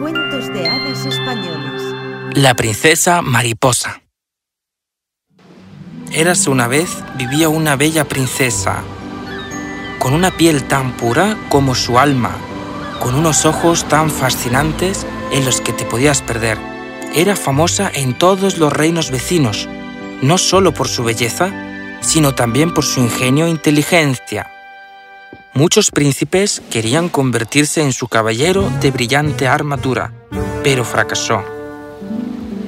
Cuentos de hadas españoles. La princesa mariposa. Érase una vez vivía una bella princesa, con una piel tan pura como su alma, con unos ojos tan fascinantes en los que te podías perder. Era famosa en todos los reinos vecinos, no solo por su belleza, sino también por su ingenio e inteligencia. Muchos príncipes querían convertirse en su caballero de brillante armadura, pero fracasó.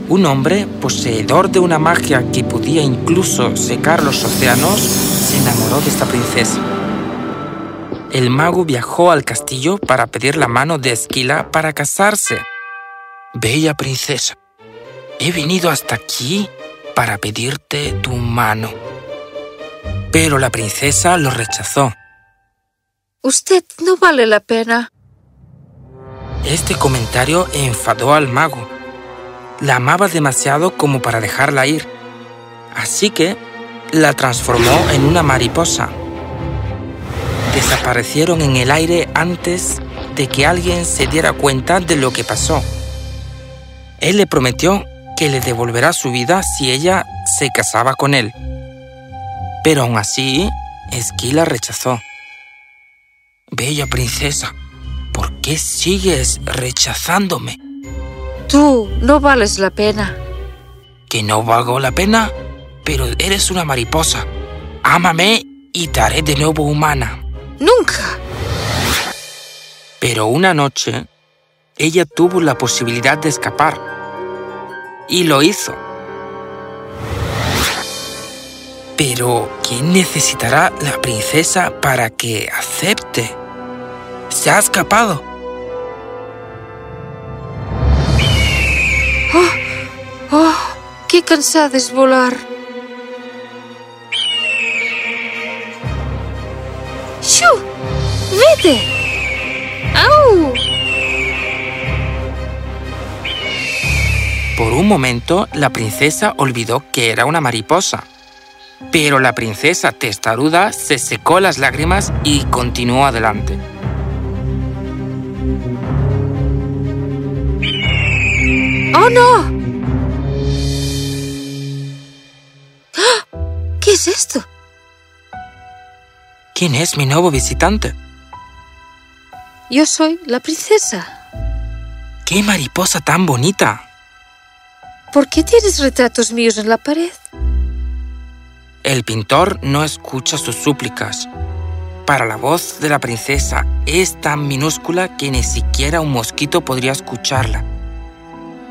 Un hombre, poseedor de una magia que podía incluso secar los océanos, se enamoró de esta princesa. El mago viajó al castillo para pedir la mano de Esquila para casarse. Bella princesa, he venido hasta aquí para pedirte tu mano. Pero la princesa lo rechazó. Usted no vale la pena. Este comentario enfadó al mago. La amaba demasiado como para dejarla ir. Así que la transformó en una mariposa. Desaparecieron en el aire antes de que alguien se diera cuenta de lo que pasó. Él le prometió que le devolverá su vida si ella se casaba con él. Pero aún así, Esquila rechazó. Bella princesa, ¿por qué sigues rechazándome? Tú no vales la pena. ¿Que no valgo la pena? Pero eres una mariposa. Ámame y te haré de nuevo humana. Nunca. Pero una noche, ella tuvo la posibilidad de escapar. Y lo hizo. Pero, ¿quién necesitará la princesa para que acepte? Se ha escapado. Oh, oh, qué cansada es volar. ¡Shu! ¡Vete! ¡Au! Por un momento, la princesa olvidó que era una mariposa. Pero la princesa testaruda se secó las lágrimas y continuó adelante. ¡Oh, no! ¿Qué es esto? ¿Quién es mi nuevo visitante? Yo soy la princesa. ¡Qué mariposa tan bonita! ¿Por qué tienes retratos míos en la pared? El pintor no escucha sus súplicas. Para la voz de la princesa es tan minúscula que ni siquiera un mosquito podría escucharla.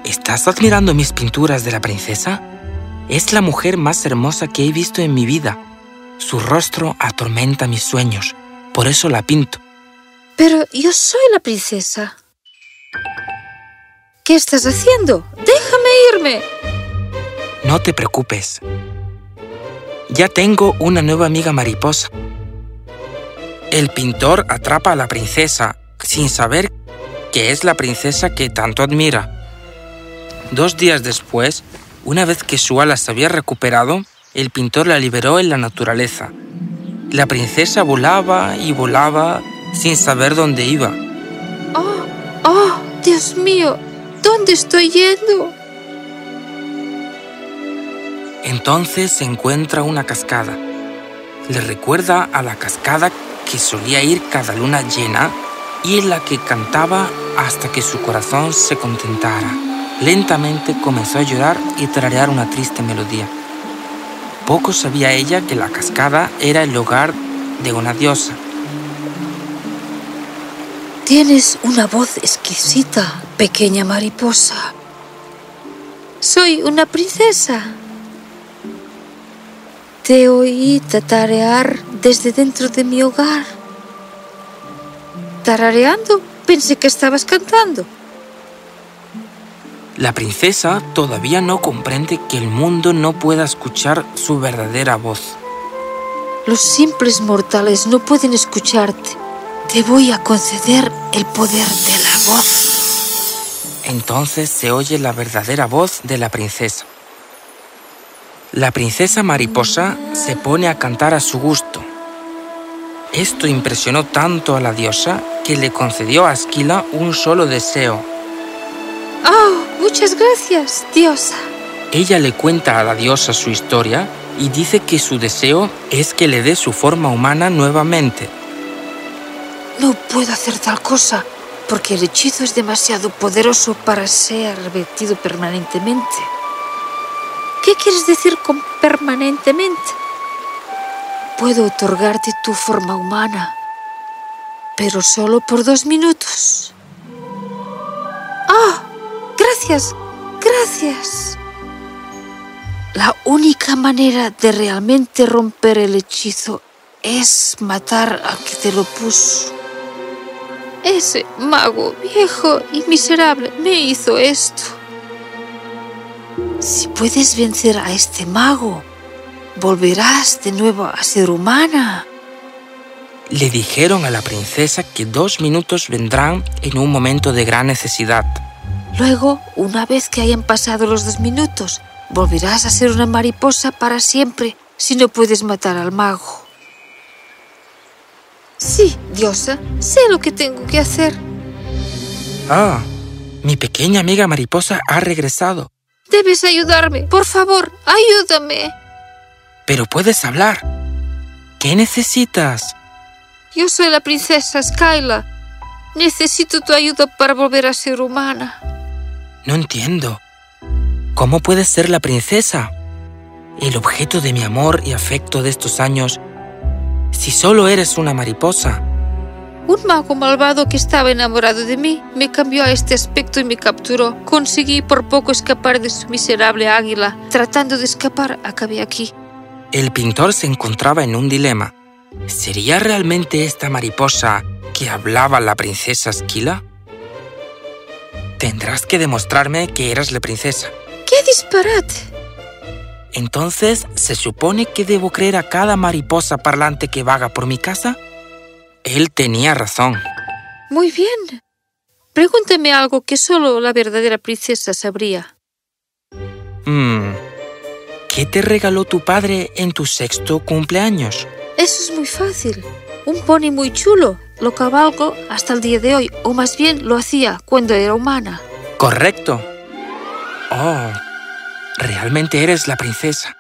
¿Estás admirando mis pinturas de la princesa? Es la mujer más hermosa que he visto en mi vida. Su rostro atormenta mis sueños, por eso la pinto. Pero yo soy la princesa. ¿Qué estás haciendo? Déjame irme. No te preocupes. Ya tengo una nueva amiga mariposa. El pintor atrapa a la princesa sin saber que es la princesa que tanto admira. Dos días después, una vez que su ala se había recuperado, el pintor la liberó en la naturaleza. La princesa volaba y volaba sin saber dónde iba. Oh, oh, Dios mío, ¿dónde estoy yendo? Entonces se encuentra una cascada. Le recuerda a la cascada que solía ir cada luna llena y en la que cantaba hasta que su corazón se contentara. Lentamente comenzó a llorar y tararear una triste melodía. Poco sabía ella que la cascada era el hogar de una diosa. Tienes una voz exquisita, pequeña mariposa. Soy una princesa. Te oí tatarear desde dentro de mi hogar. Tarareando, pensé que estabas cantando. La princesa todavía no comprende que el mundo no pueda escuchar su verdadera voz. Los simples mortales no pueden escucharte. Te voy a conceder el poder de la voz. Entonces se oye la verdadera voz de la princesa. La princesa mariposa se pone a cantar a su gusto. Esto impresionó tanto a la diosa que le concedió a Esquila un solo deseo, Oh, muchas gracias, diosa. Ella le cuenta a la diosa su historia y dice que su deseo es que le dé su forma humana nuevamente. No puedo hacer tal cosa porque el hechizo es demasiado poderoso para ser repetido permanentemente. ¿Qué quieres decir con permanentemente? Puedo otorgarte tu forma humana, pero solo por dos minutos. ¡Ah! Gracias, gracias. La única manera de realmente romper el hechizo es matar al que te lo puso. Ese mago viejo y miserable me hizo esto. Si puedes vencer a este mago, volverás de nuevo a ser humana. Le dijeron a la princesa que dos minutos vendrán en un momento de gran necesidad. Luego, una vez que hayan pasado los dos minutos, volverás a ser una mariposa para siempre si no puedes matar al mago. Sí, diosa, sé lo que tengo que hacer. Ah, mi pequeña amiga mariposa ha regresado. Debes ayudarme. Por favor, ayúdame. Pero puedes hablar. ¿Qué necesitas? Yo soy la princesa Skyla. Necesito tu ayuda para volver a ser humana. No entiendo. ¿Cómo puedes ser la princesa? El objeto de mi amor y afecto de estos años, si solo eres una mariposa. Un mago malvado que estaba enamorado de mí me cambió a este aspecto y me capturó. Conseguí por poco escapar de su miserable águila. Tratando de escapar, acabé aquí. El pintor se encontraba en un dilema. ¿Sería realmente esta mariposa que hablaba la princesa Esquila? Tendrás que demostrarme que eras la princesa. ¡Qué disparate! Entonces, ¿se supone que debo creer a cada mariposa parlante que vaga por mi casa? Él tenía razón. Muy bien. Pregúnteme algo que solo la verdadera princesa sabría. Hmm. ¿Qué te regaló tu padre en tu sexto cumpleaños? Eso es muy fácil. Un pony muy chulo. Lo cabalgo hasta el día de hoy, o más bien lo hacía cuando era humana. Correcto. Oh, realmente eres la princesa.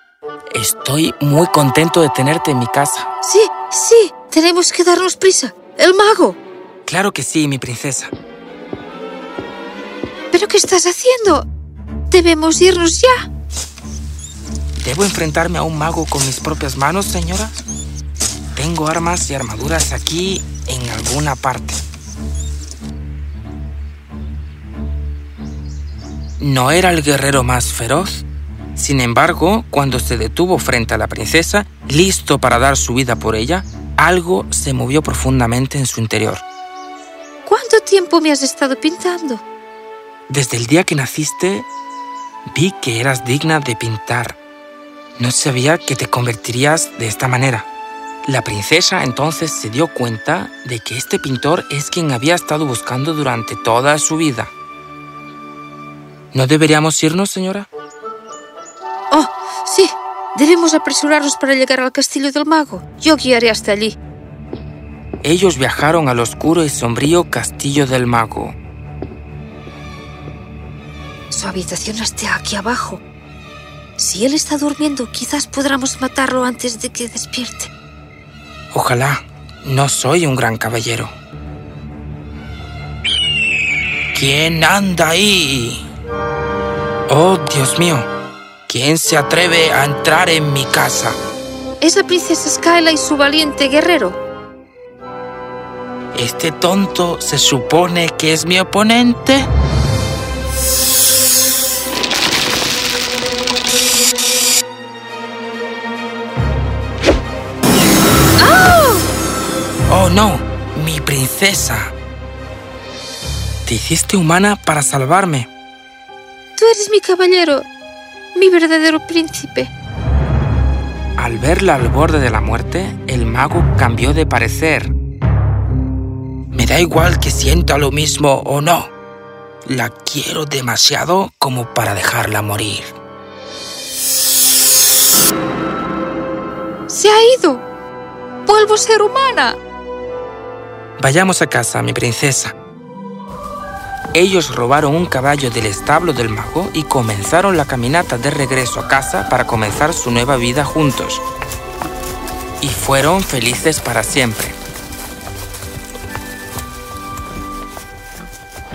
Estoy muy contento de tenerte en mi casa. Sí, sí, tenemos que darnos prisa. El mago. Claro que sí, mi princesa. ¿Pero qué estás haciendo? Debemos irnos ya. ¿Debo enfrentarme a un mago con mis propias manos, señora? Tengo armas y armaduras aquí en alguna parte. No era el guerrero más feroz. Sin embargo, cuando se detuvo frente a la princesa, listo para dar su vida por ella, algo se movió profundamente en su interior. ¿Cuánto tiempo me has estado pintando? Desde el día que naciste, vi que eras digna de pintar. No sabía que te convertirías de esta manera. La princesa entonces se dio cuenta de que este pintor es quien había estado buscando durante toda su vida. ¿No deberíamos irnos, señora? Oh, sí. Debemos apresurarnos para llegar al castillo del mago. Yo guiaré hasta allí. Ellos viajaron al oscuro y sombrío castillo del mago. Su habitación está aquí abajo. Si él está durmiendo, quizás podamos matarlo antes de que despierte. Ojalá. No soy un gran caballero. ¿Quién anda ahí? Oh, Dios mío. ¿Quién se atreve a entrar en mi casa? Es la princesa Skyla y su valiente guerrero. ¿Este tonto se supone que es mi oponente? No! ¡Mi princesa! Te hiciste humana para salvarme. Tú eres mi caballero, mi verdadero príncipe. Al verla al borde de la muerte, el mago cambió de parecer. Me da igual que sienta lo mismo o no. La quiero demasiado como para dejarla morir. Se ha ido. Vuelvo a ser humana. Vayamos a casa, mi princesa. ellos robaron un caballo del establo del mago y comenzaron la caminata de regreso a casa para comenzar su nueva vida juntos. Y fueron felices para siempre.